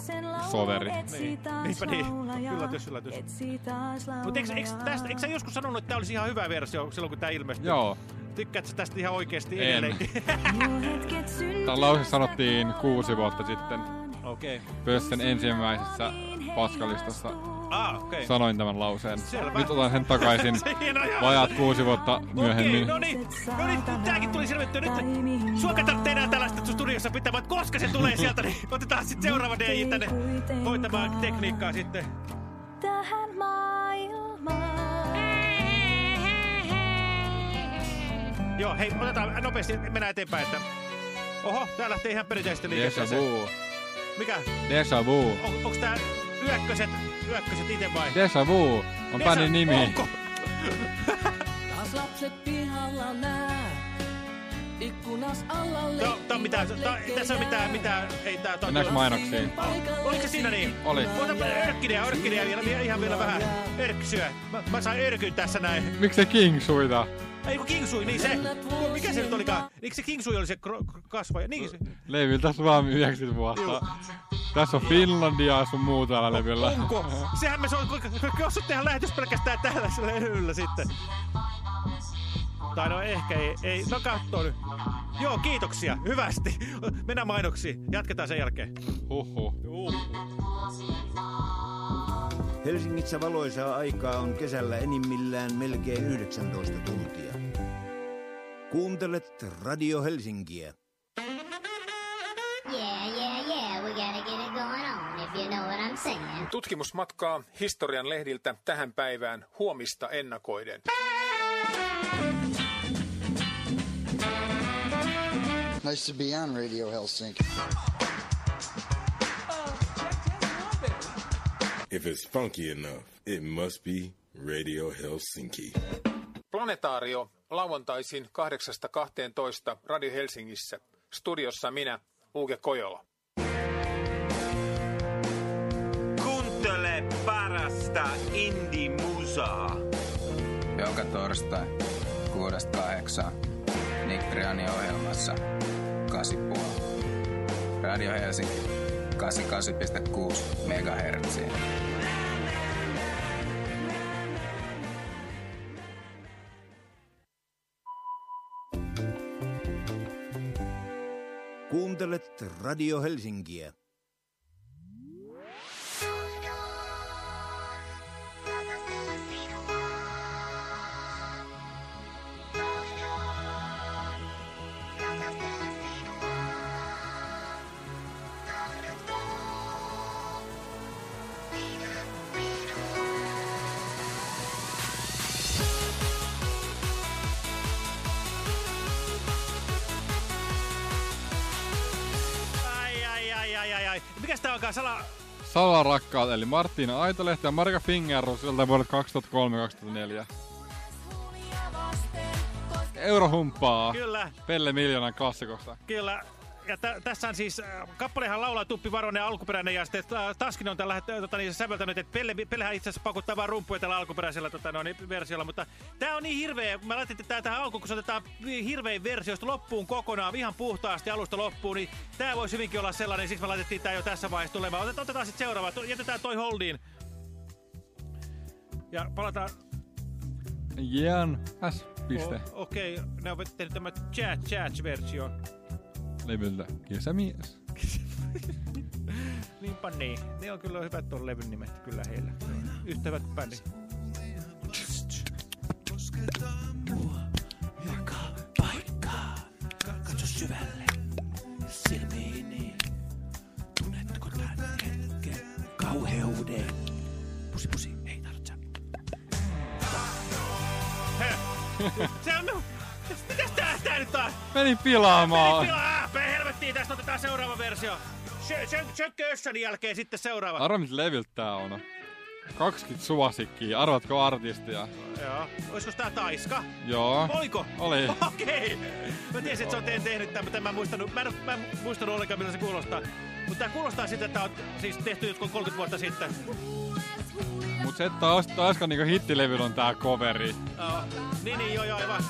soveri. Niin, niinpä niin. Yllätys, yllätys. Mutta eikö, eikö, tästä, eikö sä joskus sanonut, että tämä olisi ihan hyvä versio silloin, kun tämä ilmestyi? Joo. Tykkäätkö sä tästä ihan oikeasti En. edelleenkin? (laughs) Tämä lause sanottiin kuusi vuotta sitten. Okei. Pössen ensimmäisessä paskalistassa Ah, okei. sanoin tämän lauseen. Selvä. Nyt otan sen takaisin (laughs) vajaat kuusi vuotta myöhemmin. Okei, no niin, no niin, tääkin tuli selvettyä. Nyt sua katsota tehdään tällaista studiossa pitää, mutta koska se tulee sieltä, niin otetaan sitten seuraava DJ tänne hoitamaan tekniikkaa sitten. Tähän maailmaan. Joo, hei, otetaan nopeasti, mennään eteenpäin, että... Oho, tää lähtee ihan perinteisesti liikenteeseen. vu. Mikä? Deja vu. On, onks tää yökköset, yökköset ite vai? Deja vu on Deja- bändin nimi. Onko? (laughs) Taas lapset pihalla nää. Ikkunas alla Tää, tää on mitään, tää, tässä on mitään, mitään, ei tää... Toi, Mennäänkö mainoksiin? Oliko se siinä niin? Oli. Ota örkkineä, örkkineä vielä, vielä, ihan vielä vähän. Örksyä. Mä, mä sain örkyn tässä näin. Miksi se King suita? Ei kun Kingsui, niin se. Mikä se nyt olikaan? Eikö se Kingsui oli se kasvaja? Niin se. Levillä Suomi 90 vuotta. Tässä on Finlandia sun muu täällä levyllä. Onko? Sehän me on, jos tehdä lähetys pelkästään tällaisella levyllä sitten. Tai no ehkä ei, ei. No katso nyt. Joo, kiitoksia. Hyvästi. Mennään mainoksiin. Jatketaan sen jälkeen. Huhhuh. Helsingissä valoisaa aikaa on kesällä enimmillään melkein 19 tuntia. Kuuntelet Radio Helsinkiä. Yeah, yeah, yeah, we gotta get it going on, if you know what I'm saying. Tutkimusmatkaa historian lehdiltä tähän päivään huomista ennakoiden. Nice to be on Radio Helsinki. If it's funky enough, it must be Radio Helsinki. Planetaario lauantaisin 8.12. Radio Helsingissä. Studiossa minä, Uke Kojola. Kuuntele parasta indie-musaa. Joka torstai kuudesta kahdeksaan Nitriani ohjelmassa Kasipua. Radio Helsinki 88,6 MHz. Kuuntelet Radio Helsinkiä. Mikäs tää onkaan sala... Salarakkaat, eli Martina Aitolehti ja Marika Fingerus sieltä vuodet 2003-2004. Eurohumppaa. Kyllä. Pelle Miljoonan klassikosta. Kyllä. Ja tä, tässä on siis, äh, kappalehan laulaa Tuppi Varonen alkuperäinen ja sitten äh, Taskin on tällä äh, tota, niin, säveltänyt, että Pelle, Pellehän itse asiassa pakuttaa vaan rumpuja tällä alkuperäisellä tota, no, niin, versiolla, mutta tää on niin hirveä, mä laitettiin tää tähän alkuun, kun se otetaan hirvein versiosta loppuun kokonaan, ihan puhtaasti alusta loppuun, niin tää voisi hyvinkin olla sellainen, siksi me laitettiin tää jo tässä vaiheessa tulemaan. Otetaan, otetaan sitten seuraava, jätetään toi holdiin. Ja palataan Jan S. Piste. Okei, okay, ne on tehnyt tämä chat chat versio. Levyltä Kesämies. (laughs) Niinpä niin. Ne on kyllä hyvät tuon levyn nimet kyllä heillä. Yhtä hyvät kuin bändi. Katso syvälle silmiini. Tunnetko tän hetken kauheuden? Pusi pusi, ei tarvitse. Se on... Mitäs tää, tää nyt on? Meni pilaamaan. Meni pilaa, Heti tästä otetaan seuraava versio. Chökkössön jälkeen sitten seuraava. Arva, mitä levyltä tää on. 20 suosikkia. Arvatko artistia? Joo. Olisiko tää Taiska? Joo. Oliko? Oli. Okei. Mä tiesin, että se on te- tehnyt tämän, mutta en mä muistanut, mä en, mä en muistanut ollenkaan, miltä se kuulostaa. Mutta tää kuulostaa siltä, että tää on siis tehty jotkut 30 vuotta sitten. Mut se, että Taiskan niinku hittilevyllä on tää coveri. Joo. Niin, niin, joo, joo, aivan.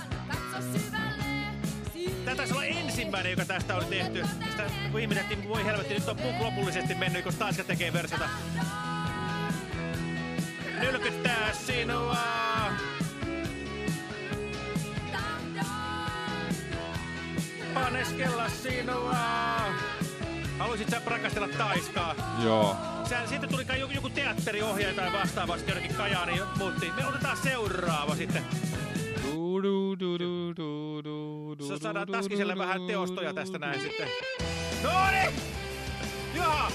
Tää taisi olla ensimmäinen, joka tästä oli tehty. Sitä kun ihmetettiin, voi helvetti, nyt on punk lopullisesti mennyt, kun Tanska tekee versiota. Nylkyttää sinua. Paneskella sinua. Haluaisit sä rakastella Taiskaa? Joo. Sä, siitä tuli kai joku, joku teatteriohjaaja tai vastaavasti jonnekin Kajaani muutti. Me otetaan seuraava sitten. Se saadaan Taskiselle vähän teostoja tästä näin sitten. Noni! Jaha!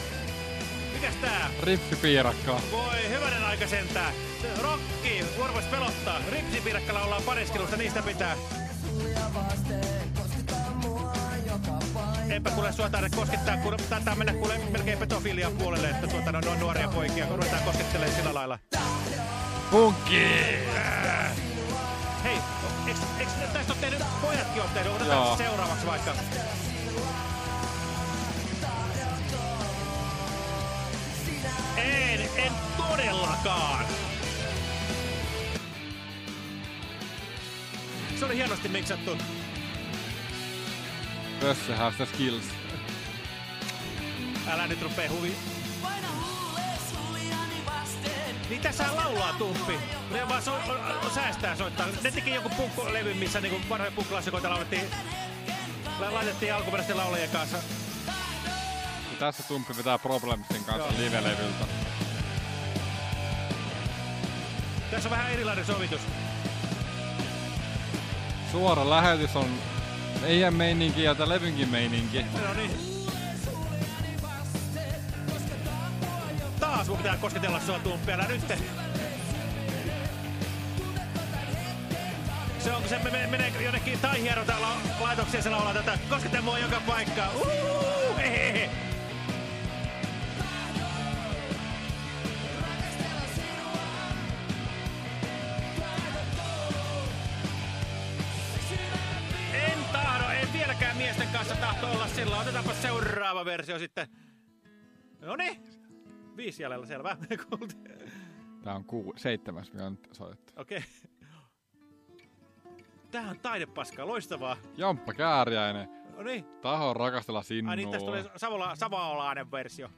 Mikäs tää? Ripsipiirakka. Voi, hyvänen aika sentään. Rokki, vuoropas pelottaa. Ripsipiirakkalla ollaan pariskelusta, niistä pitää. Enpä kuule sua taida koskettaa, kun taitaa mennä kuule melkein pedofilian puolelle, että tuota no, noin nuoria poikia, kun ruvetaan koskettelemaan sillä lailla. Punkki! Ää. Tästä on tehnyt, pojatkin on tehnyt, otetaan Joo. seuraavaksi vaikka. En, en todellakaan. Se oli hienosti miksattu. Pössö has the skills. Älä nyt rupee huvi. Mitä sä laulaa, Tumppi? Ne vaan so, säästää soittaa. Ne teki joku punkkilevy, missä niinku vanhoja punkkilassikoita laulettiin. la- Laitettiin alkuperäisten laulajien kanssa. Ja tässä Tumppi vetää Problemsin kanssa live-levyltä. Tässä on vähän erilainen sovitus. Suora lähetys on meidän meininki ja tää levynkin meininki. No niin. Taas mun pitää kosketella sua Tumppi, älä nyt. Se on, kun se menee, menee jonnekin taihierota la, laitokseen, se laulaa tätä. Koskete mua joka paikkaan. En tahdo, en vieläkään miesten kanssa tahto olla sillä. Otetaanpa seuraava versio sitten. No niin. Viisi jäljellä, selvä. (laughs) Tää on kuu, seitsemäs, mikä on nyt soitettu. Okei. Tää on taidepaskaa, loistavaa. Jamppa Kääriäinen. No niin. Taho rakastella sinua. Ai niin, tästä tulee Savola, savolainen versio.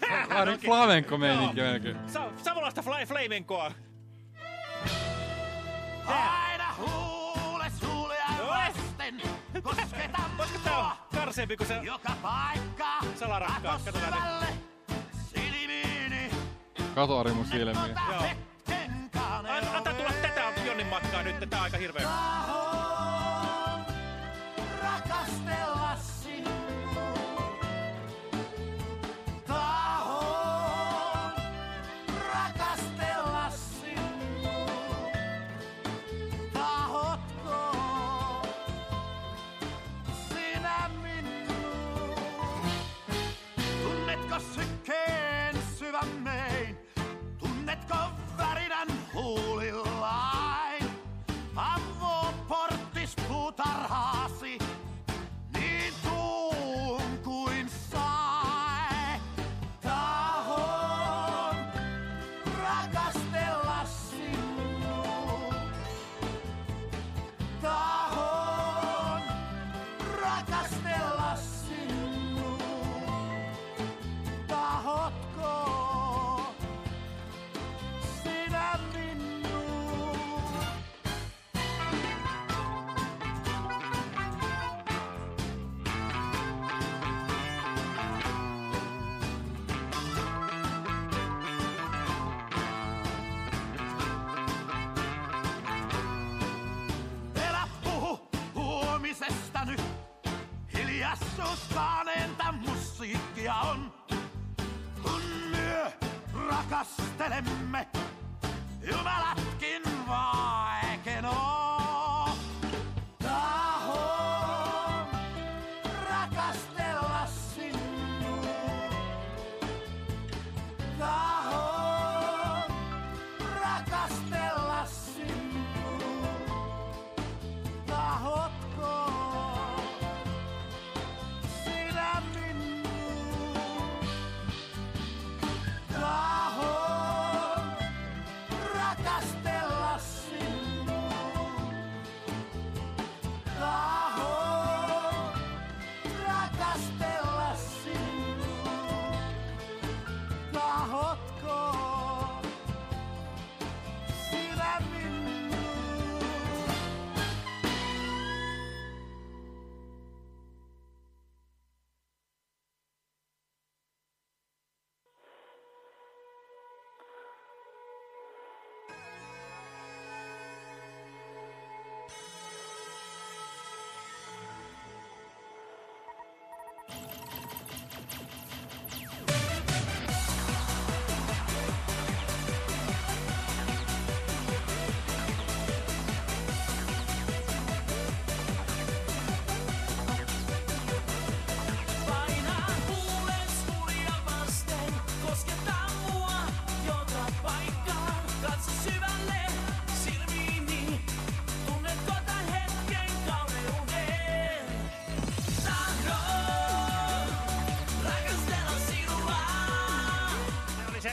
(laughs) Vähän niin flamenco meininki melkein. Sa Savolasta fly flamencoa. Aina huule suulia vasten, kosketa tää on karseempi kuin se joka paikka. salarakkaus. Katsotaan nyt. Syvälle silmiini. Katori mun silmiin. Joo. An- Antaa tulla tätä Jonnin matkaa nyt, tää on aika hirveä. Tahon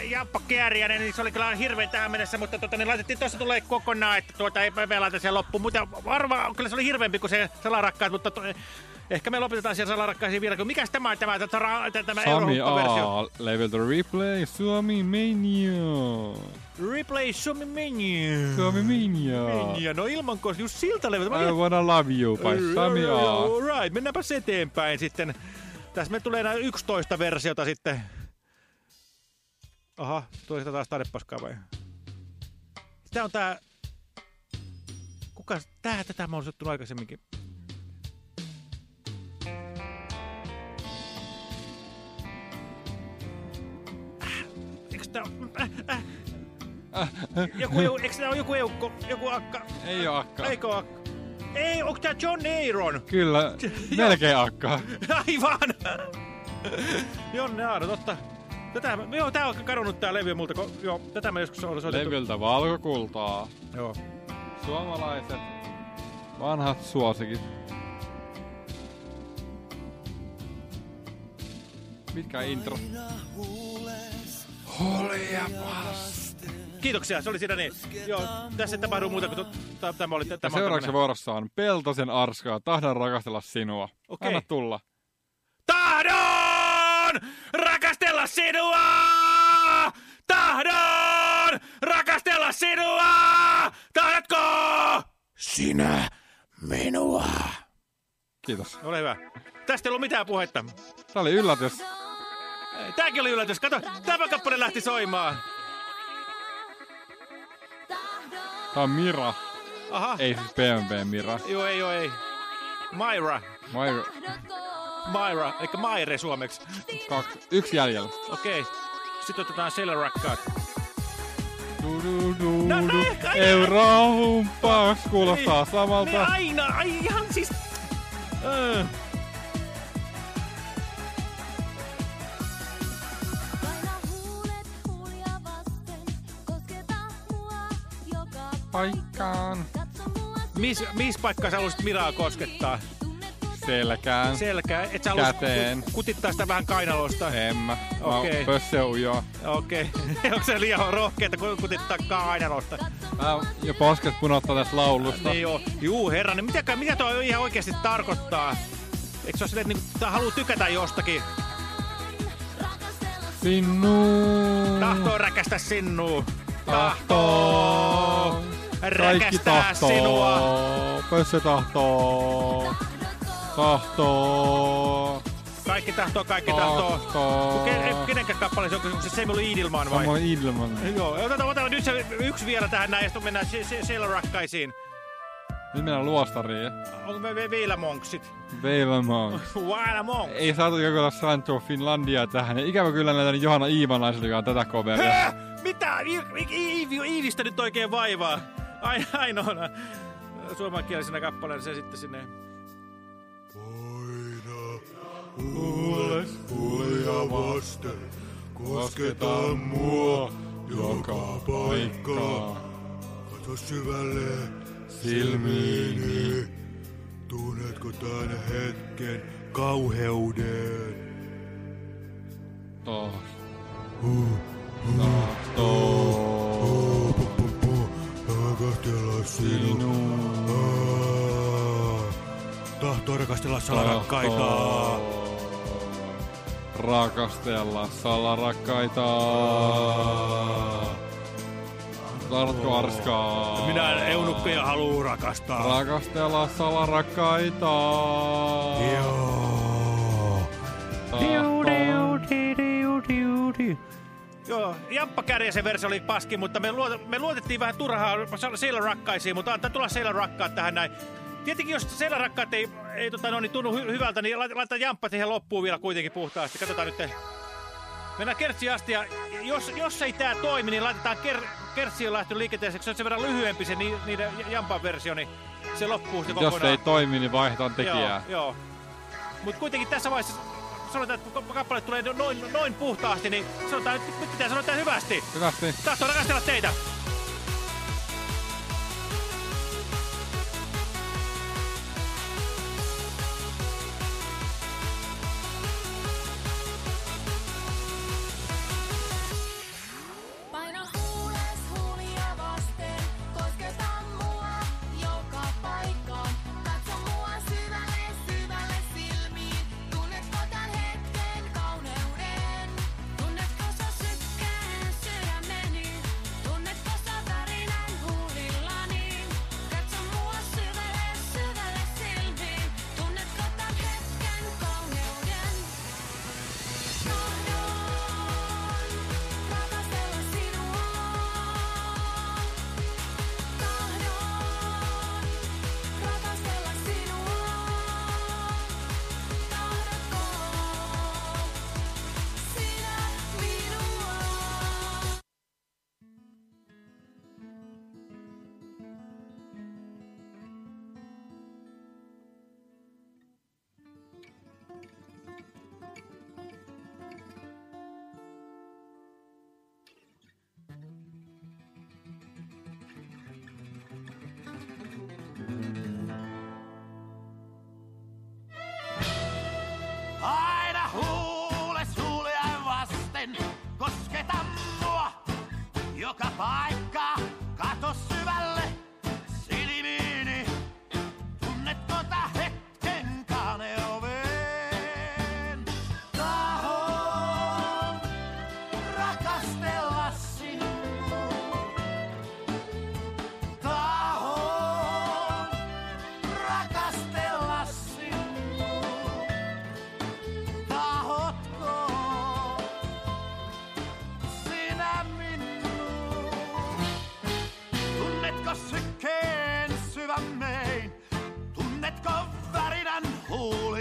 Jamppa Kääriäinen, niin se oli kyllä hirveän tähän mennessä, mutta tota, niin laitettiin tuossa tulee kokonaan, että tuota ei me laita sen loppuun. Mutta arvaa, kyllä se oli hirveämpi kuin se salarakkaat, mutta to, ehkä me lopetetaan siellä salarakkaisiin vielä. Mikäs tämä on tämä, tämä, tämä, tämä Sami? A. Leveltä Replay Suomi Mania. Replay Suomi Mania. Suomi Mania. Mania. No ilman koska just siltä levyltä. I wanna love you by Sami A. Alright, mennäänpäs eteenpäin sitten. Tässä me tulee nämä 11 versiota sitten. Aha, tuli sitä taas taidepaskaa vai? Tää on tää... Kuka... Tää, tätä mä oon sattunut aikaisemminkin. Äh, Eiks tää... Äh, äh. Joku, eu, eiks tää on joku eukko, joku akka? Ei oo akka. Eikö akka? Ei, onko tää John Aaron? Kyllä, (laughs) melkein akka. Aivan! Jonne Aaro, totta. Tätä, joo, tää on kadonnut tää levy multa. ko- Joo, tätä mä joskus olen soitettu. Levyltä valkokultaa. Joo. Suomalaiset vanhat suosikit. Mitkä intro? Holia Kiitoksia, se oli siinä niin. Joo, tässä ei tapahdu muuta kuin... Tämä oli... Tämä seuraavaksi vuorossa on Peltosen Arskaa. Tahdon rakastella sinua. Okei. Anna tulla. Tahdon rakastella sinua! Tahdon rakastella sinua! Tahdotko? Sinä minua. Kiitos. Ole hyvä. Tästä ei ollut mitään puhetta. Tää oli yllätys. Ei, Tääkin oli yllätys. Kato, tämä kappale lähti soimaan. Tää on Mira. Aha. Ei siis PMP Mira. Joo, ei, joo, ei. Myra. Myra. Myra, eli Maire suomeksi. Kaksi. Yksi jäljellä. Okei. Sitten otetaan Sailor Rakkaat. Du, du, du, No, no, aina- Eurohumppaus kuulostaa Niin, samalta. Niin aina, ai ihan siis... Öö. Paikkaan. Miss, miss paikkaa sä haluaisit Miraa koskettaa? Selkään. Selkää. Et sä Käteen. ku- kutittaa sitä vähän kainalosta? En mä. Okei. pösseujoa. Okei. (laughs) Onko se liian rohkeeta ku- kutittaa kainalosta? Mä jo posket punottaa tästä laulusta. Niin joo. Juu, herranen. Mitä, mitä toi ihan oikeasti tarkoittaa? Eikö se ole silleen, että niinku, haluu tykätä jostakin? Sinnu. Tahtoo räkästä sinnua. Tahtoo. Kaikki Räkästää tahtoo. sinua. Pössö tahtoo. Tahtoo. Kaikki tahtoo, kaikki tahtoo. Tahtoo. Ken, kenenkään kappale se on, se Samuel Edelman vai? Samuel Edelman. Joo, otetaan, otetaan nyt se yksi vielä tähän näin, ja sitten mennään Sailor Rakkaisiin. Nyt mennään luostariin. Onko me me vielä monksit? Veilamon. Vaila (laughs) monks. Ei saatu kokeilla Sancho Finlandia tähän. Ikävä kyllä näitä Johanna Iivanaiselta, joka on tätä coveria. Hää? Mitä? Iivistä nyt oikein vaivaa. Ai, ainoana suomenkielisenä kappaleena se sitten sinne. Kuules huulia vasten, kosketa mua joka paikka. Kato syvälle silmiini, tunnetko tän hetken kauheuden? Taas. Huh, Tahtoo. Rakastella sinua. Tahtoo rakastella salarakkaita. Rakastella salarakkaita. Tartko arskaa. Minä eunukkeja haluu rakastaa. Rakastella salarakkaita. Diu, diu, di, diu, diu, diu. Joo, Jamppa Kärjäsen versio oli paski, mutta me, luot, me luotettiin vähän turhaa Sailor Rakkaisiin, mutta antaa tulla Sailor Rakkaat tähän näin. Tietenkin jos Sailor Rakkaat ei, ei tota, no, niin tunnu hy hyvältä, niin laita, laita Jamppa siihen loppuun vielä kuitenkin puhtaasti. Katsotaan nyt. Mennään kertsiin asti ja jos, jos ei tää toimi, niin laitetaan ker, kertsiin lähtö liikenteeseen, se on sen verran lyhyempi se ni, niiden Jampan versio, niin se loppuu sitten Jos kokonaan. ei toimi, niin vaihdetaan tekijää. Joo, joo. Mutta kuitenkin tässä vaiheessa sanotaan, että kun kappale tulee noin, noin puhtaasti, niin sanotaan, että nyt pitää sanoa tää hyvästi. Hyvästi. Tahtoo rakastella teitä. Joka paikka, Oh.